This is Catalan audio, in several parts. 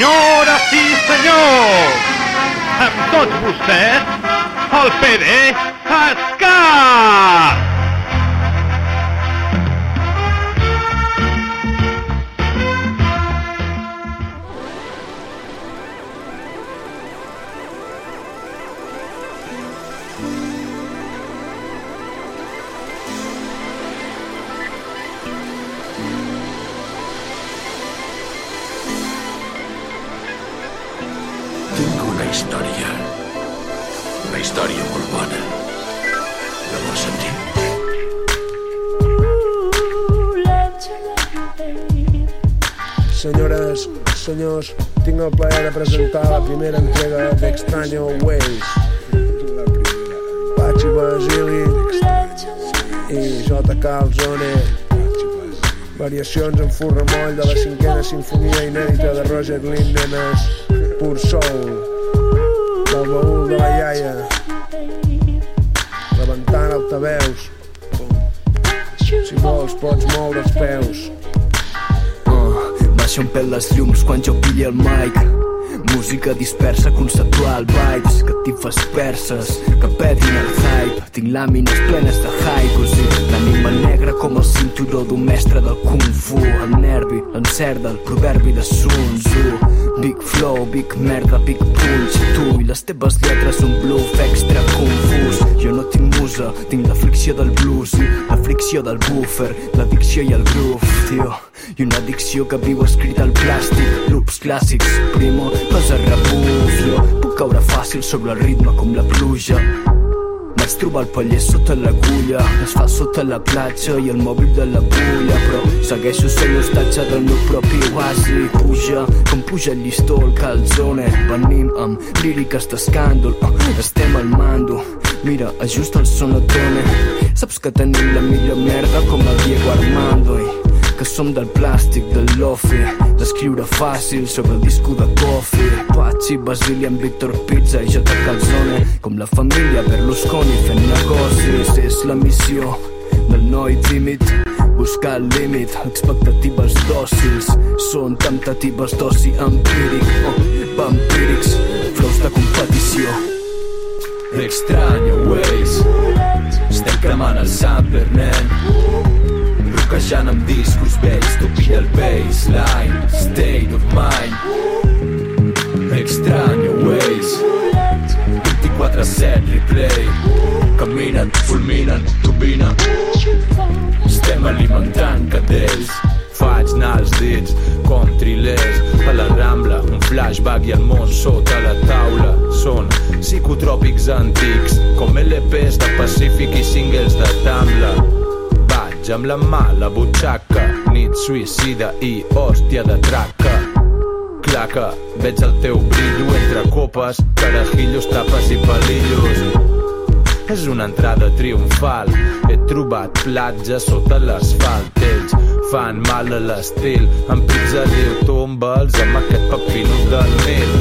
Senyores i senyors, amb tots vostès, el PD Escat! Tinc presentar la primera entrega d'Extraño Ways. Pachi Basili i J. Calzone. Variacions en fur remoll de la cinquena sinfonia inèdita de Roger Lindenes, Pur Soul, del baúl de la iaia, rebentant altaveus. Si vols, pots moure els peus. Uh, baixa un pèl les llums quan jo pilli el mic Música dispersa, conceptual, vibes Catifes perses, que petin el hype. Tinc làmines plenes de haikus I l'ànima negra com el cinturó d'un mestre del Kung Fu. El nervi, l'encert del proverbi de Sun Tzu. Big flow, big merda, big punch. Tu i les teves lletres un bluff extra confús. Jo no tinc musa, tinc la fricció del blues i la fricció del buffer, l'addicció i el groove, tio i una addicció que viu escrita al plàstic. Loops clàssics, primo, cosa rebuf jo puc caure fàcil sobre el ritme com la pluja. Vaig trobar el paller sota l'agulla. Es fa sota la platja i el mòbil de la bulla però segueixo sent l'hostatge del meu propi oasi. Puja com puja el llistó el calzone. Venim amb líriques d'escàndol. Uh, estem al mando. Mira, ajusta el sonotone. Saps que tenim la millor merda com el Diego Armando i que som del plàstic, del lofi. D'escriure fàcil sobre el disco de Coffee. Pachi, Basili amb Víctor Pizza i J. Calzone. Com la família Berlusconi fent negocis. És la missió del noi tímid buscar el límit, expectatives dòcils són temptatives d'oci empíric. Oh, vampírics, flows de competició. Extraño ways Estem cremant el sampler, nen Roquejant amb discos vells Tu pilla el baseline State of mind. Extraño ways. 24-7 replay. Caminen, fulminen, turbinen Estem alimentant cadells. Faig anar els dits com trilers a la Rambla, un flashback i el món sota la taula. Són psicotròpics antics com LPs de Pacífic i singles de Tamla vaig amb la mà la butxaca nit suïcida i hòstia de traca claca, veig el teu brillo entre copes carajillos, tapes i palillos és una entrada triomfal. He trobat platja sota l'asfalt. Ells fan mal a l'estil. En pizza diu tomba'ls amb aquest papino del mil.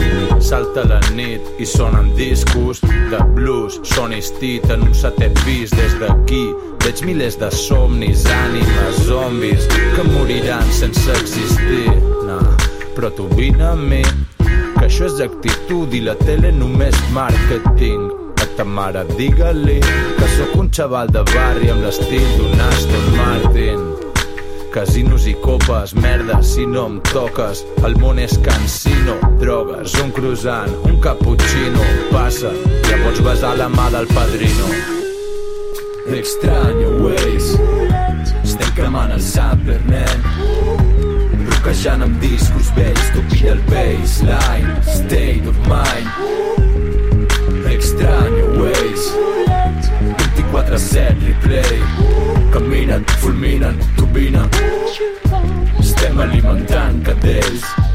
Salta la nit i sonen discos de blues. Són estit en un setè pis des d'aquí. Veig milers de somnis, ànimes, zombis que moriran sense existir. Nah, però tu vine amb mi, que això és actitud i la tele només màrqueting a ta mare digue-li que sóc un xaval de barri amb l'estil d'un Aston Martin Casinos i copes, merda, si no em toques. El món és cansino, drogues, un croissant, un cappuccino Passa, ja pots besar la mà del padrino. Extraño ways Estem cremant el sampler, nen. Roquejant amb discos vells Tu el baseline State of mind extraño ways 24-7 replay. Caminen, fulminen, turbinen Estem alimentant cadells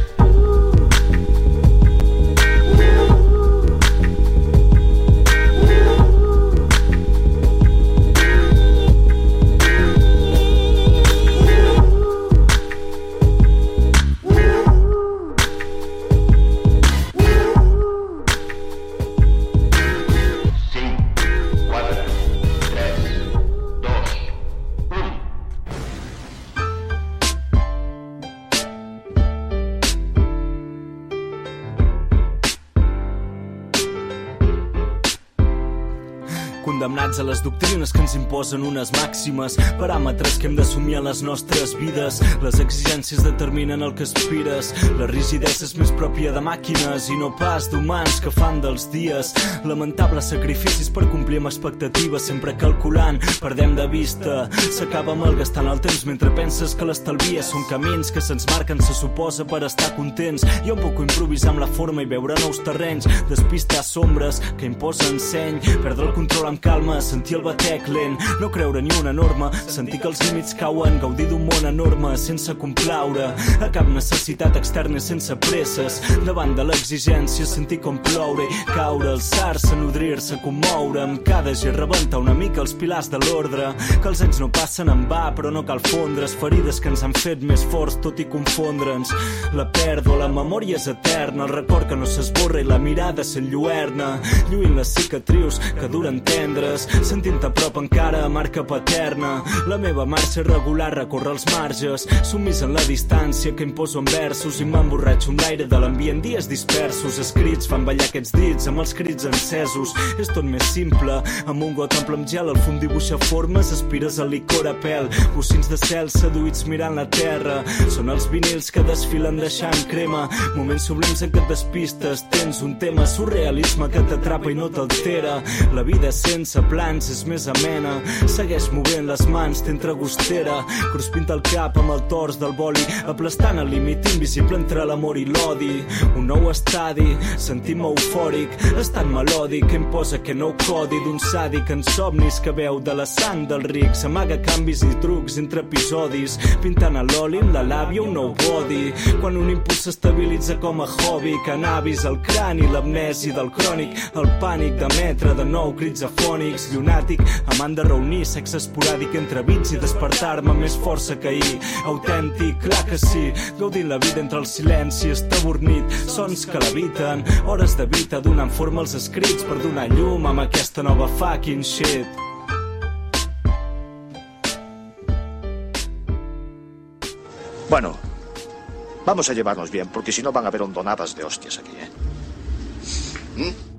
a les doctrines que ens imposen unes màximes, paràmetres que hem d'assumir a les nostres vides. Les exigències determinen el que aspires, la rigidesa és més pròpia de màquines i no pas d'humans que fan dels dies lamentables sacrificis per complir amb expectatives, sempre calculant, perdem de vista. S'acaba malgastant el temps mentre penses que l'estalvies són camins que se'ns marquen, se suposa, per estar contents. I un poc improvisar amb la forma i veure nous terrenys, despistar sombres que imposen seny, perdre el control amb calma, sentir el batec lent, no creure ni una norma, sentir que els límits cauen, gaudir d'un món enorme sense complaure, a cap necessitat externa sense presses, davant de l'exigència sentir com ploure, caure, alçar-se, nodrir-se, commoure, amb cada gir rebentar una mica els pilars de l'ordre, que els anys no passen en va, però no cal fondre's, ferides que ens han fet més forts tot i confondre'ns. La pèrdua, la memòria és eterna, el record que no s'esborra i la mirada s'enlluerna, lluint les cicatrius que duren tendres, sentint a prop encara marca paterna. La meva marxa regular recorre els marges, sumís en la distància que imposo en versos i m'emborratxo amb l'aire de l'ambient dies dispersos, escrits fan ballar aquests dits amb els crits encesos. És tot més simple, amb un got ample amb gel al fum dibuixa formes, aspires al licor a pèl, bocins de cel seduïts mirant la terra. Són els vinils que desfilen deixant crema, moments sublims en què et despistes, tens un tema surrealisme que t'atrapa i no t'altera. La vida sense plans és més amena, segueix movent les mans, t'entregustera, cruspint el cap amb el tors del boli, aplastant el límit invisible entre l'amor i l'odi. Un nou estadi, sentim eufòric, estan melòdic, que imposa que nou codi d'un sàdic. En somnis que veu de la sang del ric, s'amaga canvis i trucs entre episodis, pintant a l'oli amb la làbia un nou body. Quan un impuls s'estabilitza com a hobby, cannabis al crani, l'amnesi del crònic, el pànic d'emetre de nou crits afònics, llunàtic, amant de reunir, sexe esporàdic entre bits i despertar-me més força que ahir. Autèntic, clar que sí, gaudint la vida entre el silenci, estabornit, sons que l'habiten, hores de vida donant forma als escrits per donar llum amb aquesta nova fucking shit. Bueno, vamos a llevarnos bien, porque si no van a haber hondonadas de hostias aquí, ¿eh? ¿Mm?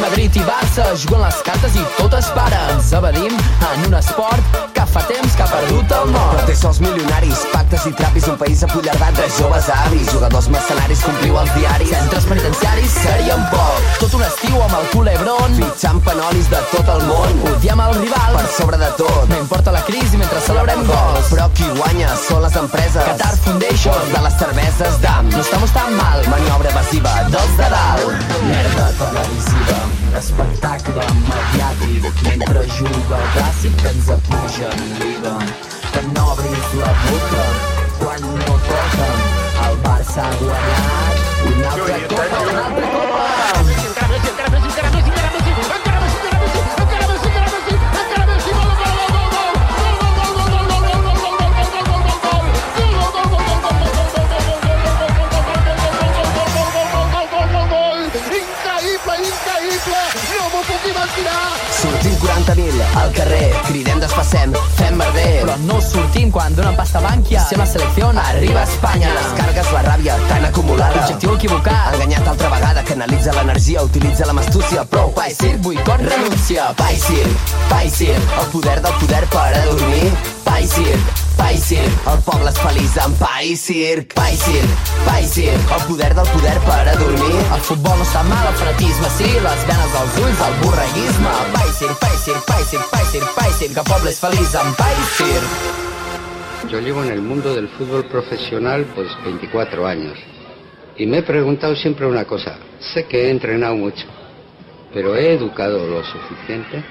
Madrid i Barça juguen les cartes i tot es para. Ens evadim en un esport fa temps que ha perdut el nord. Té sols milionaris, pactes i trapis, un país apollardat de joves avis. Jugadors mercenaris, compliu els diaris. Centres penitenciaris serien poc. Tot un estiu amb el culebron. Fitxant penolis de tot el món. Odiem el rival. Per sobre de tot. No importa la crisi mentre celebrem gols. Però qui guanya són les empreses. Qatar Foundation. De les cerveses d'AM. No estamos tan mal. Maniobra evasiva dels de dalt. Merda televisiva, espectacle mediàtic, mentre juga el clàssic que ens apugen l'IVA. Que no obris la boca quan no toca. El Barça ha guanyat una altra copa, una altra copa. Sortim 40.000 al carrer, cridem, despassem, fem merder. Però no sortim quan donen pasta a Bankia. Si la selecció arriba a Espanya. Descargues la ràbia tan acumulada. Objectiu equivocat. Enganyat altra vegada, canalitza l'energia, utilitza la mastúcia, prou, paisir, Boicot, renúncia. Paisir, paisir, el poder del poder per a dormir. Paisir, anar a Pai Circ, el poble és feliç amb Pai Circ. Pai el poder del poder per dormir. El futbol no està mal, el fretisme sí, les venes als ulls, el borreguisme. Pai Circ, Pai Circ, Pai Circ, Pai el poble és feliç. Yo llevo en el mundo del fútbol profesional pues 24 años y me he preguntado siempre una cosa. Sé que he entrenado mucho, pero he educado lo suficiente.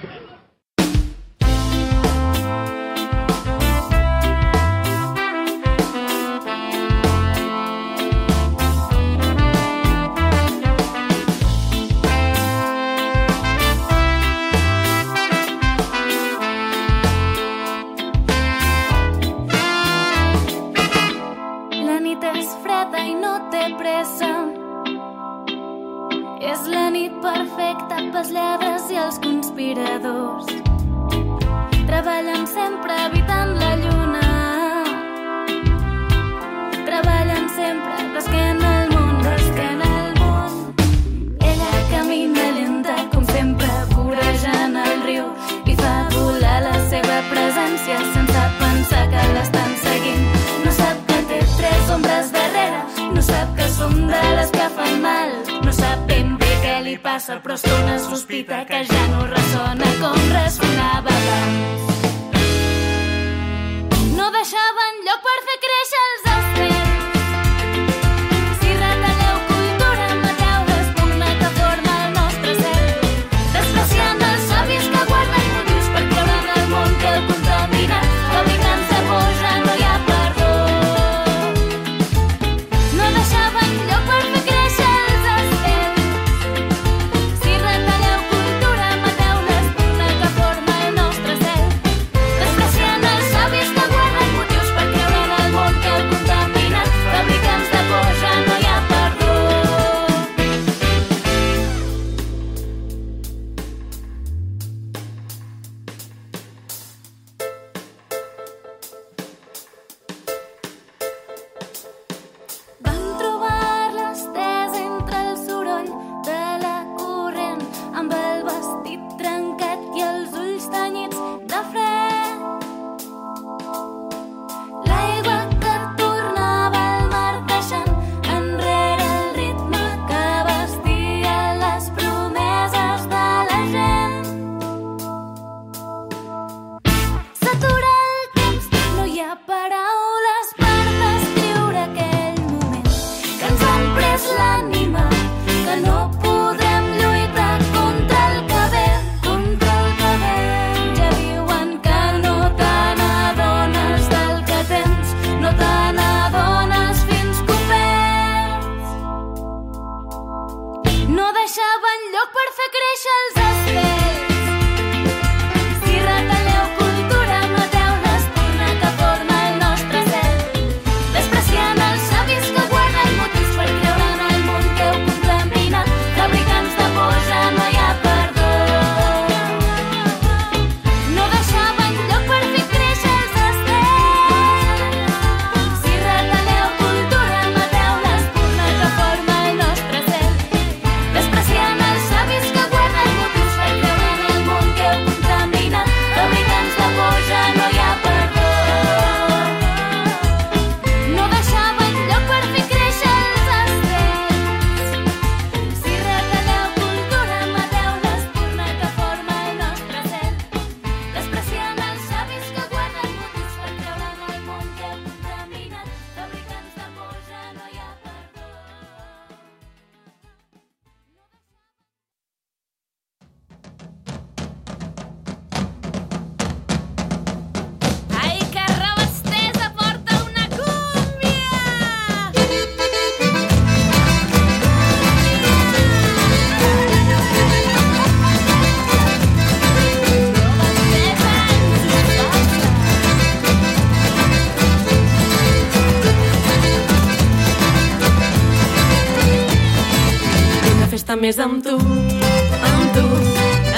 més amb tu, amb tu,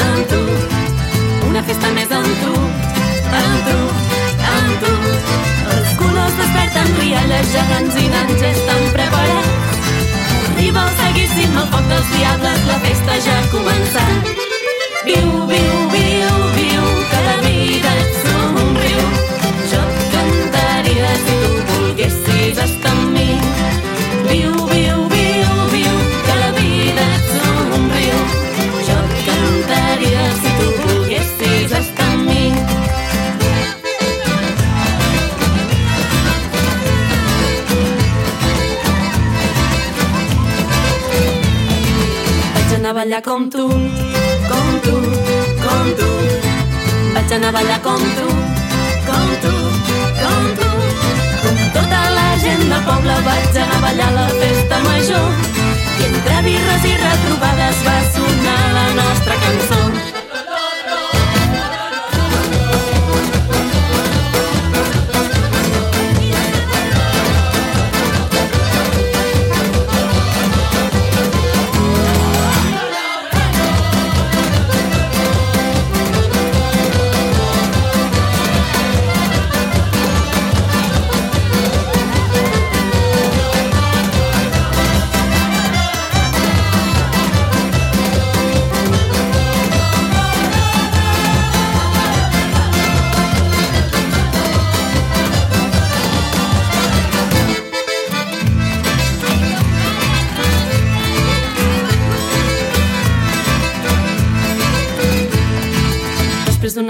amb tu. Una festa més amb tu, amb tu, amb tu. Els colors desperten rialles gegants i nans estan preparats. Arriba el seguíssim, el foc dels diables, la festa ja ha començat. Viu, viu, viu. Ballar com tu, com tu, com tu. Vaig anar a ballar com tu, com tu, com tu. Com tota la gent del poble vaig anar a ballar la festa major. I entre birres i retrobades va sonar la nostra cançó.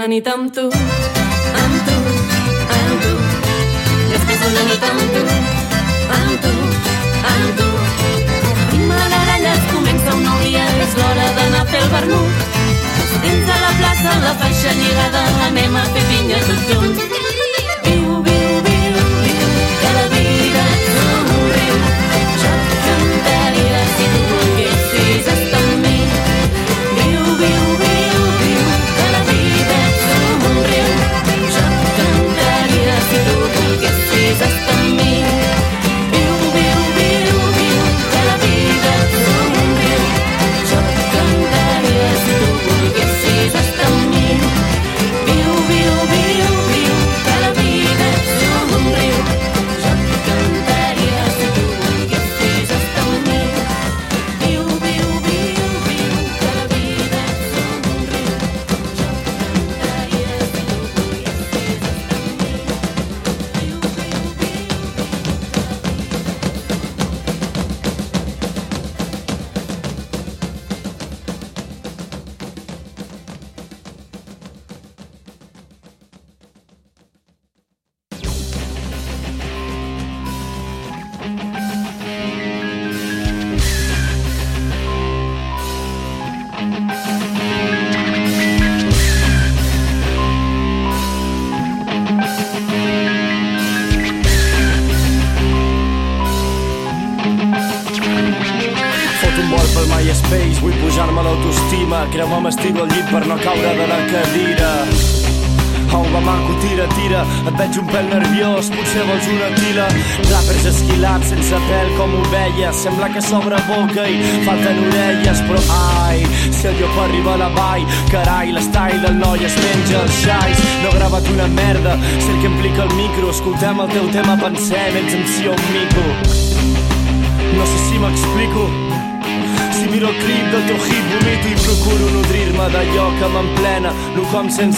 Nit amb tu, amb tu, amb tu. Després d'una nit amb tu, amb tu, amb tu. Ritme de gralles comença un nou dia, és l'hora d'anar a fer el vermut. Dins a la plaça, la faixa lligada, anem a fer pinya tots junts.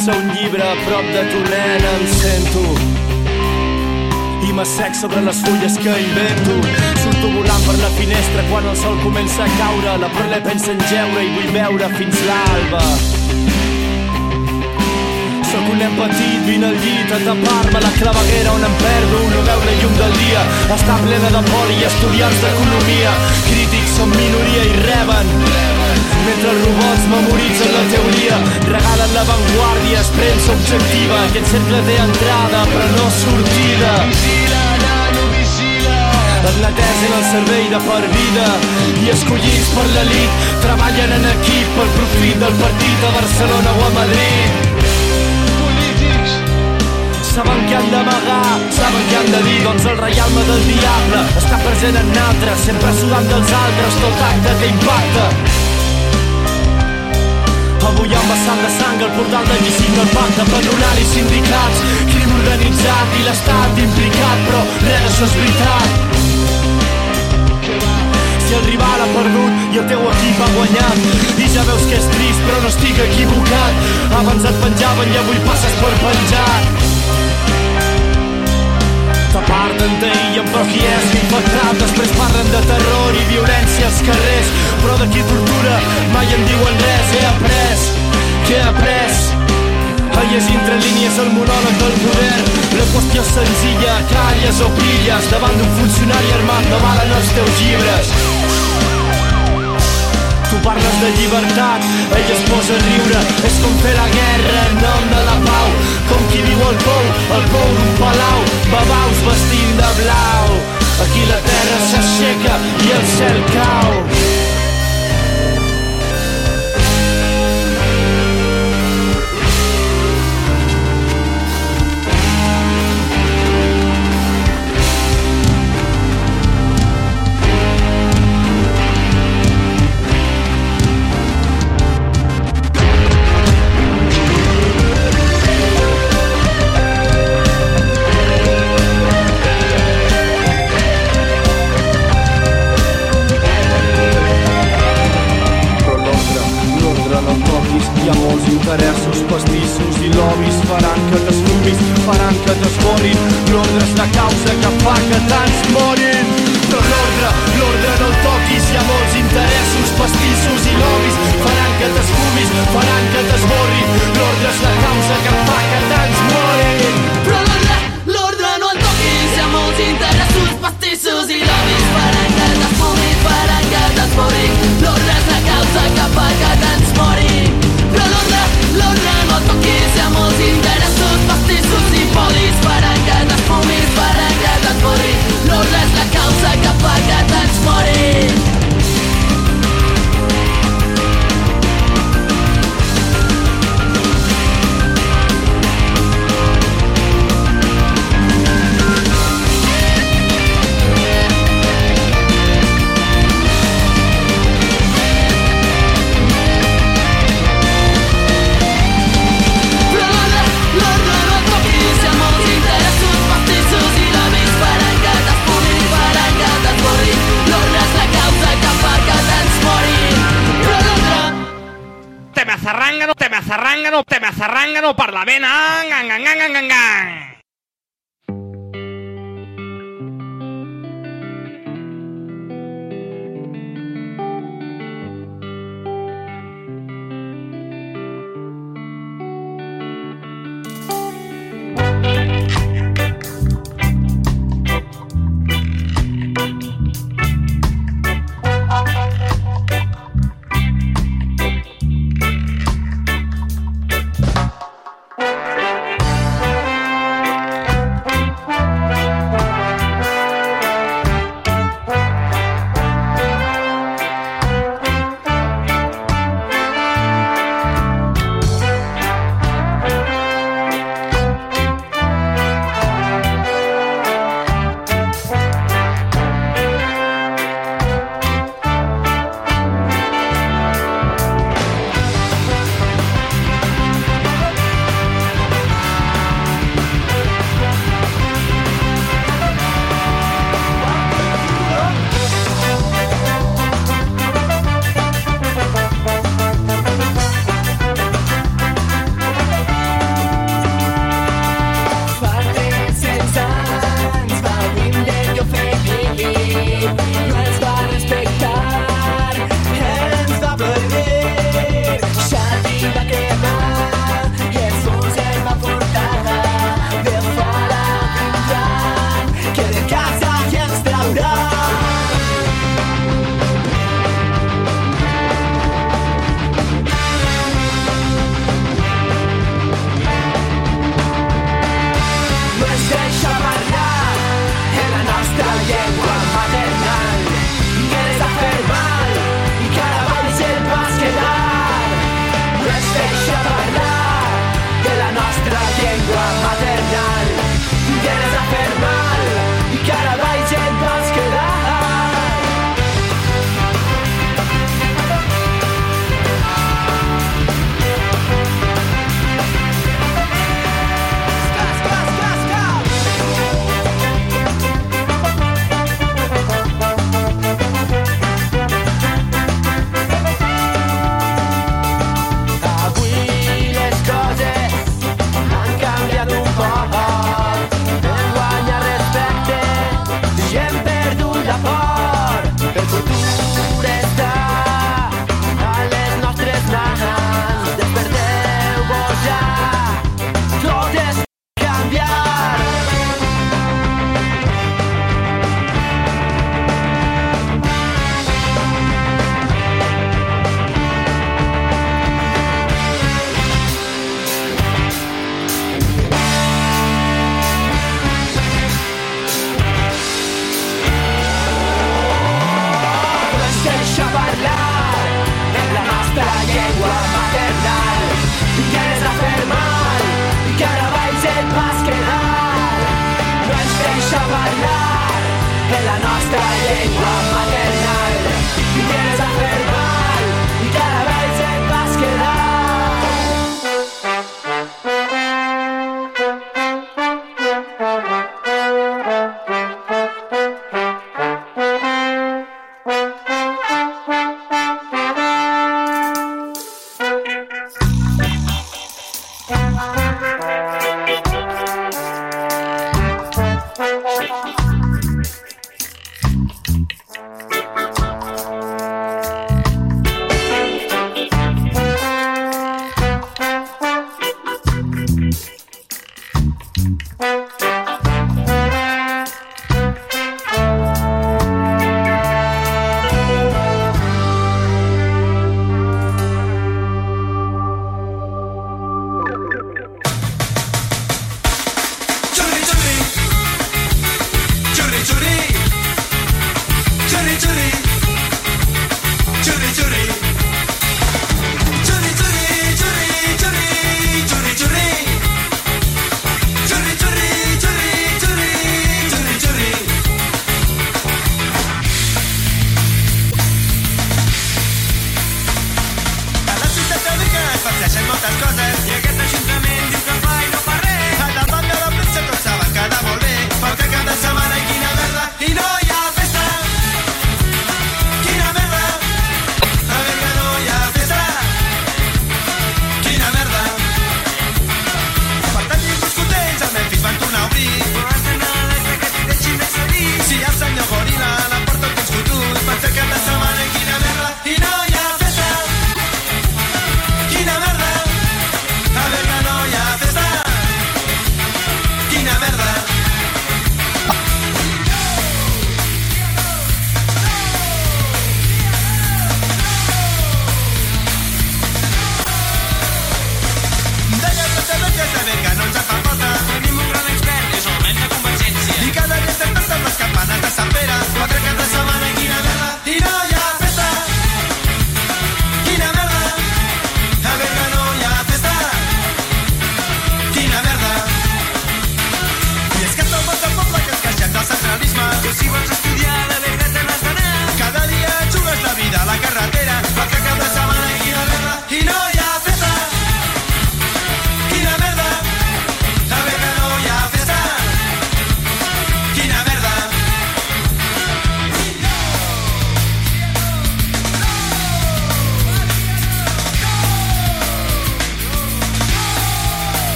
Sense un llibre a prop de tu nena em sento. I m'assec sobre les fulles que invento. Surto volant per la finestra quan el sol comença a caure. La perle pensa en geure i vull veure fins l'alba Sóc un nen petit, vine al llit a tapar-me la claveguera on em perdo, no veu la llum del dia. Està plena de por i estudiants d'economia. Crítics són minoria i reben. Mentre els robots memoritzen la teoria, regalen l'avantguàrdia, es premsa objectiva. Aquest cercle té entrada, però no sortida. Et netesen el servei de per vida i escollits per l'elit treballen en equip pel profit del partit a Barcelona o a Madrid. Saben què han d'amagar, saben què han de dir Doncs el reialme del diable està present en altres Sempre sudant dels altres, tot acte que impacta. Avui han vessat de sang el portal de llicit del pacte Patronal i sindicats, crim organitzat i l'estat implicat Però res d'això és veritat. Si el rival ha perdut i el teu equip ha guanyat. I ja veus que és trist però no estic equivocat. Abans et penjaven i avui passes per penjat T'aparten d'ahir amb qui és infectat? Després parlen de terror i violència als carrers Però d'aquí tortura? Mai en diuen res He après, què he après? A llegir entre línies el monòleg del poder. La qüestió és senzilla, calles o pilles Davant d'un funcionari armat no valen els teus llibres Tu parles de llibertat, ell es posa a riure. És com fer la guerra en nom de la pau. Com qui viu al pou, al pou d'un palau. Babaus vestint de blau. Aquí la terra s'aixeca i el cel cau.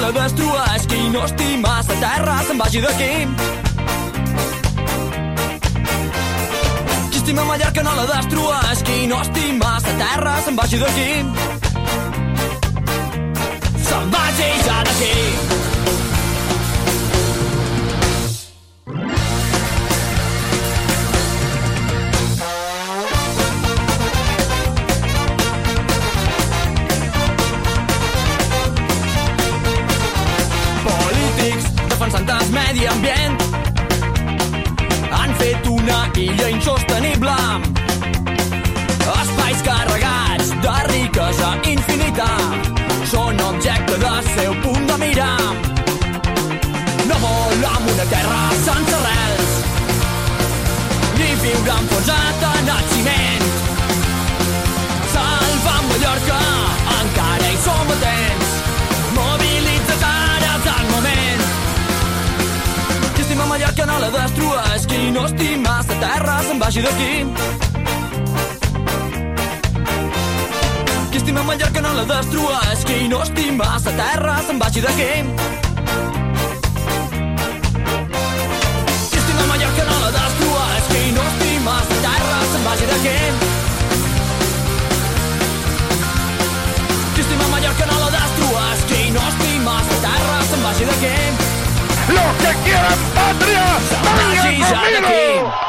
La destrueix. Qui no estima la terra se'n vagi d'aquí. Qui estima Mallorca no la destrueix. Qui no estima la terra se'n vagi d'aquí. Se'n vagi ja d'aquí. Enfonsat en el ciment salvant Mallorca encara hi som a temps. Mobilitza't ara és el moment. Qui estima Mallorca no la destrueix qui no estima la terra se'n vagi d'aquí. Qui estima Mallorca no la destrueix qui no estima la terra se'n vagi d'aquí destrueix Qui no estima la terra se'n vagi d'aquí Los que quieran patria, Se'n vengan vagi ja conmigo.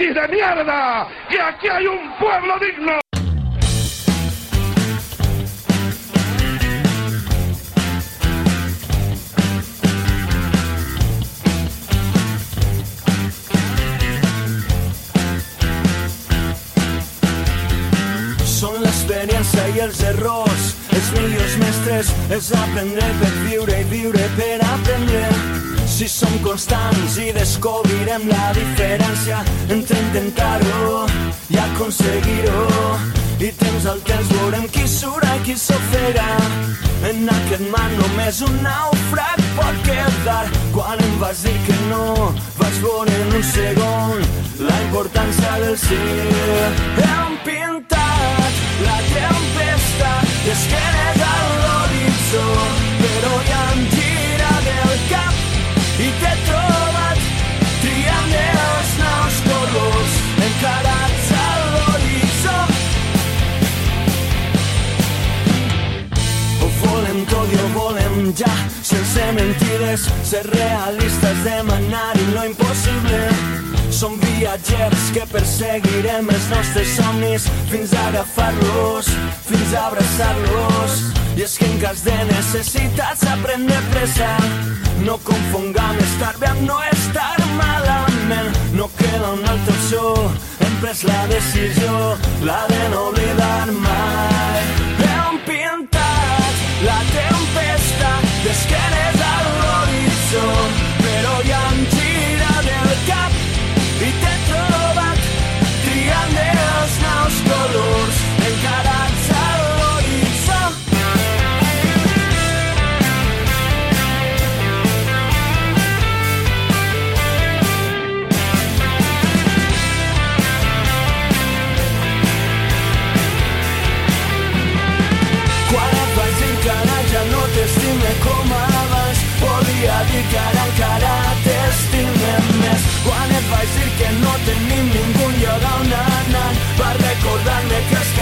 Yanquis de mierda! ¡Que aquí hay un pueblo digno! Són l'experiència i els errors, els millors mestres, és aprendre per viure i viure per aprendre. Si som constants i descobrirem la diferència entre intentar-ho i aconseguir-ho. I temps al temps veurem qui surt i qui s'ofega. En aquest mar només un naufrag pot quedar. Quan em vas dir que no, vaig veure en un segon la importància del sí. Hem pintat la tempestat d'esquenes a l'horitzó, però ja em gira mentides, ser realistes, demanar-hi lo impossible. Som viatgers que perseguirem els nostres somnis fins a agafar-los, fins a abraçar-los. I és que en cas de necessitat s'aprèn de pressa. No confongam estar bé amb no estar malament. No queda una altra opció, hem pres la decisió, la de no oblidar mai. Hem pintat la tempesta d'esquenes a l'horitzó,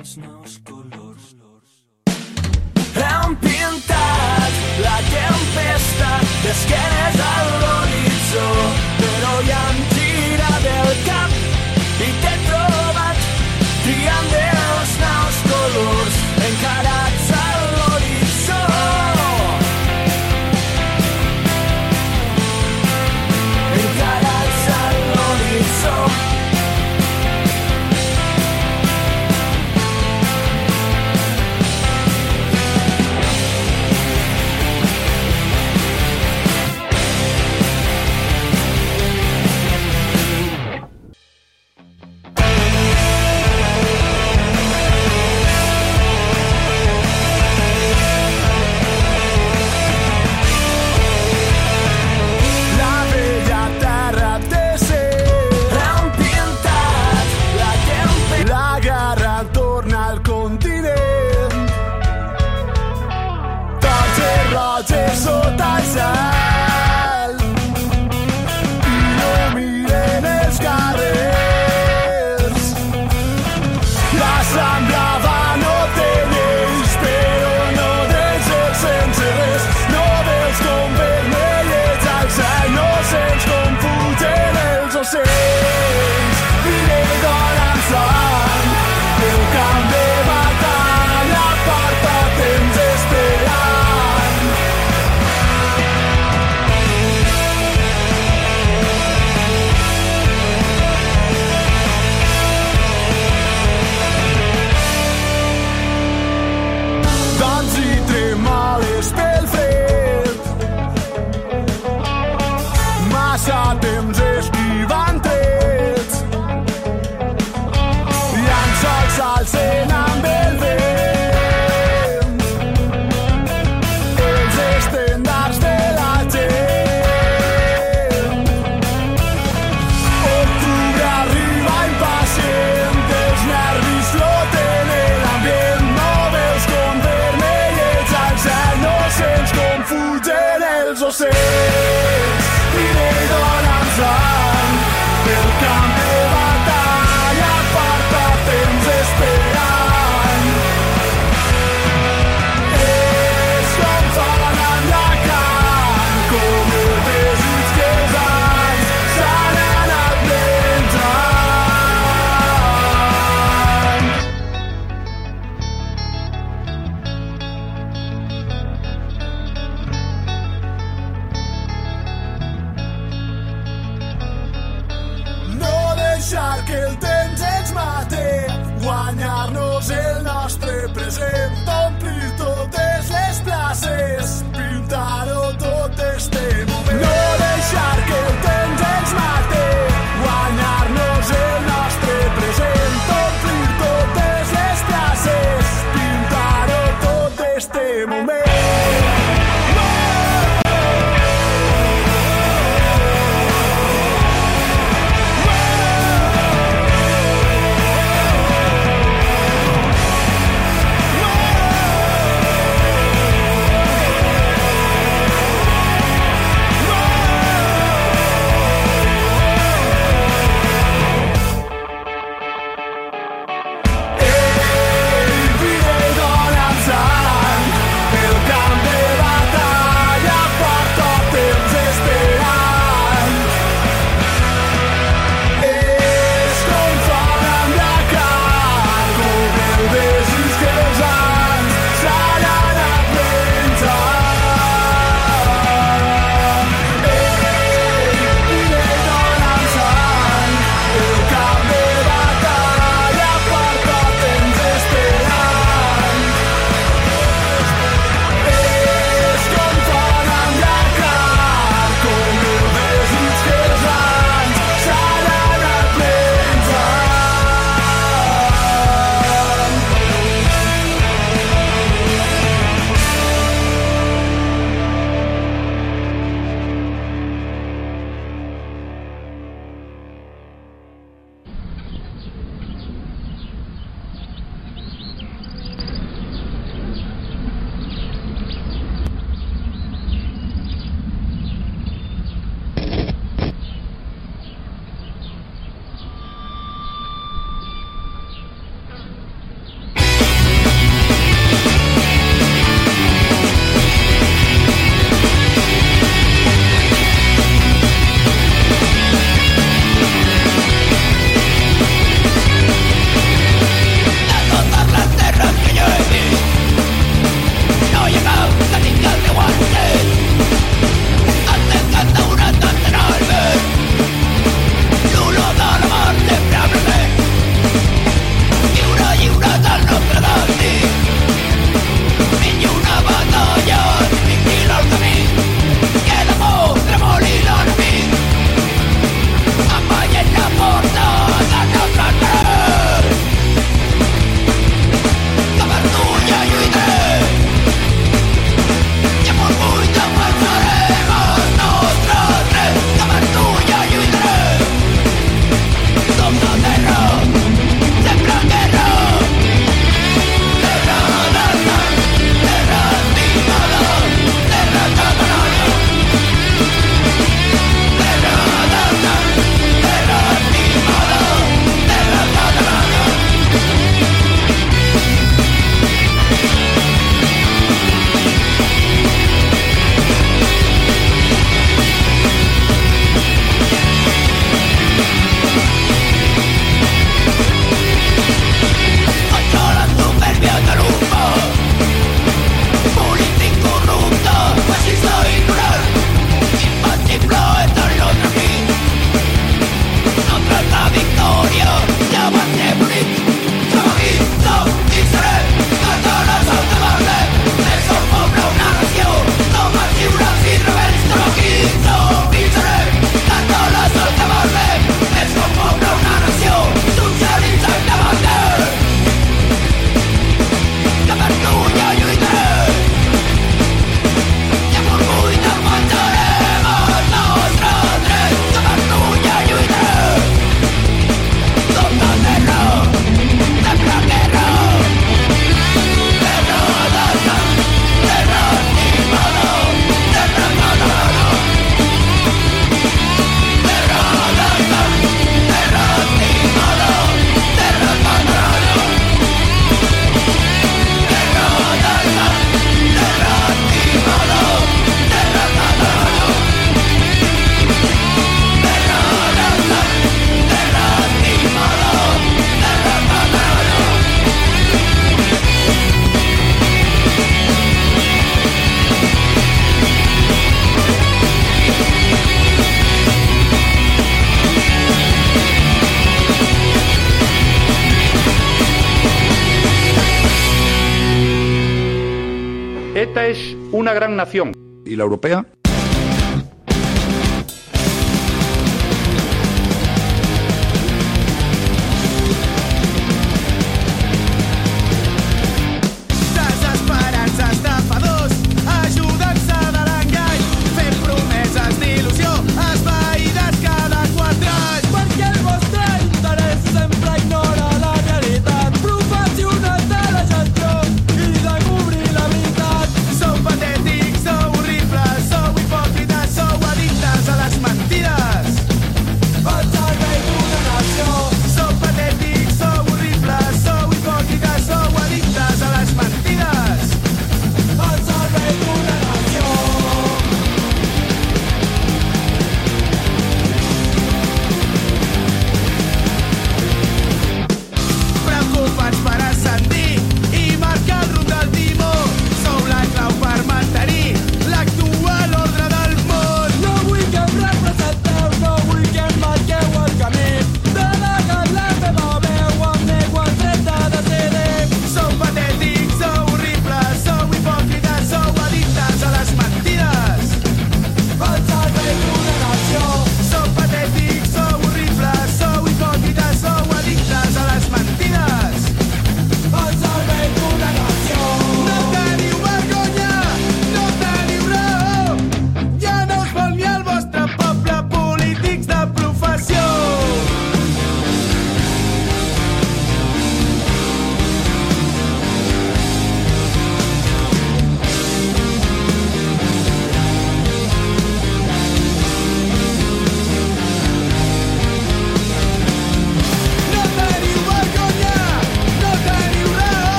els nous europea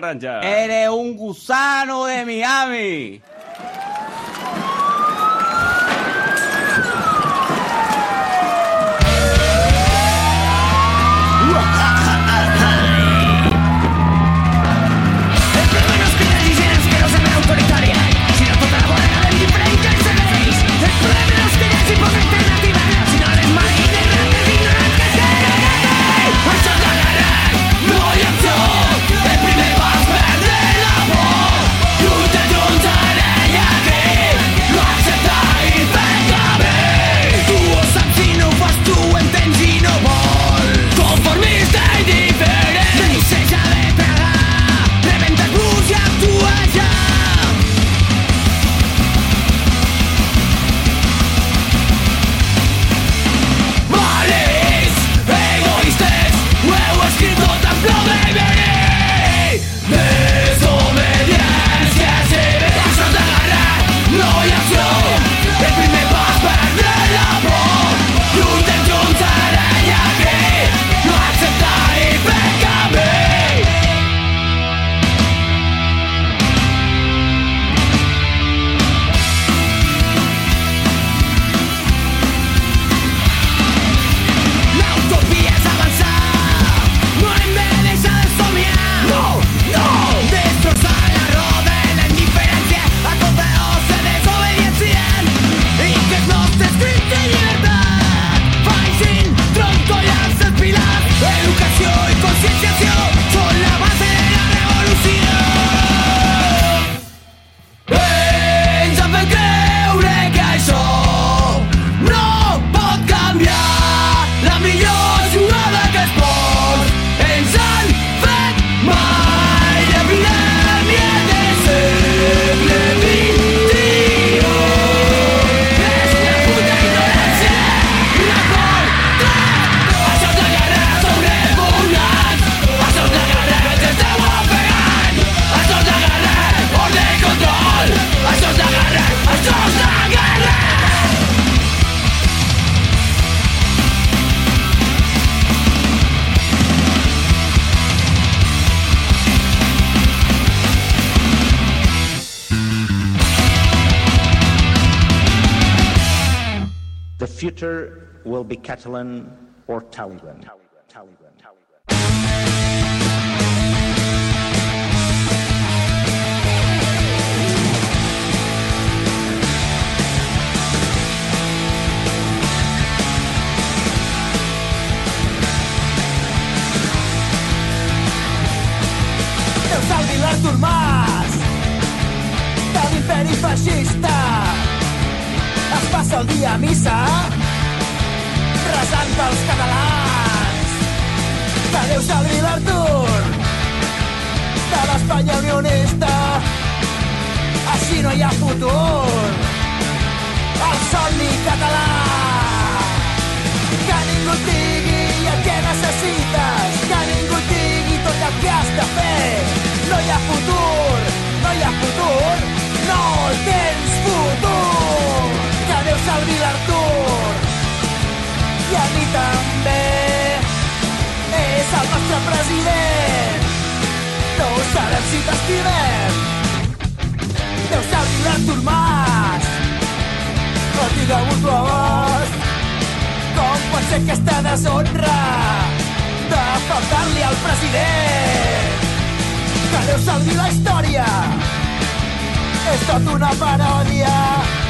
からじゃ。えー、be Catalan or Taliban. Taliban. Taliban. els àguiles normals de l'imperi feixista es passa el dia a missa resant pels catalans. Que Déu salvi l'Artur de l'Espanya unionista. Així no hi ha futur. El somni català. Que ningú et digui el que necessites. Que ningú et digui tot el que has de fer. No hi ha futur, no hi ha futur. No tens futur. Que Déu salvi l'Artur. I a mi també. És el nostre president. No sabem si t'estimem. Déu salvi l'Artur Mas. No digueu-vos l'abast. Com pot ser aquesta deshonra de faltar-li al president? Que Déu salvi la història. És tot una paròdia.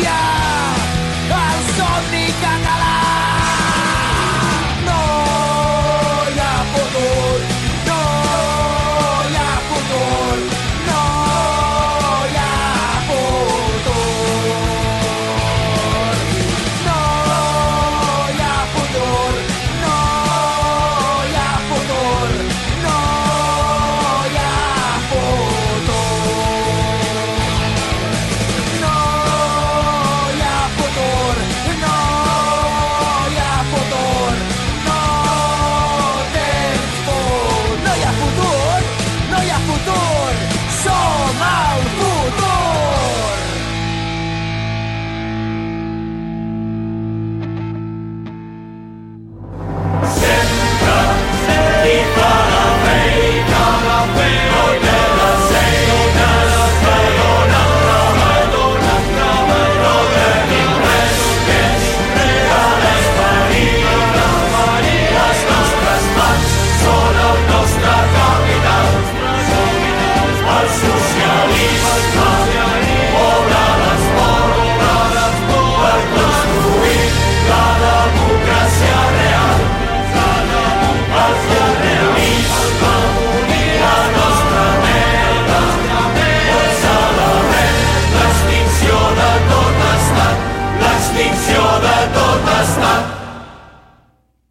Yeah.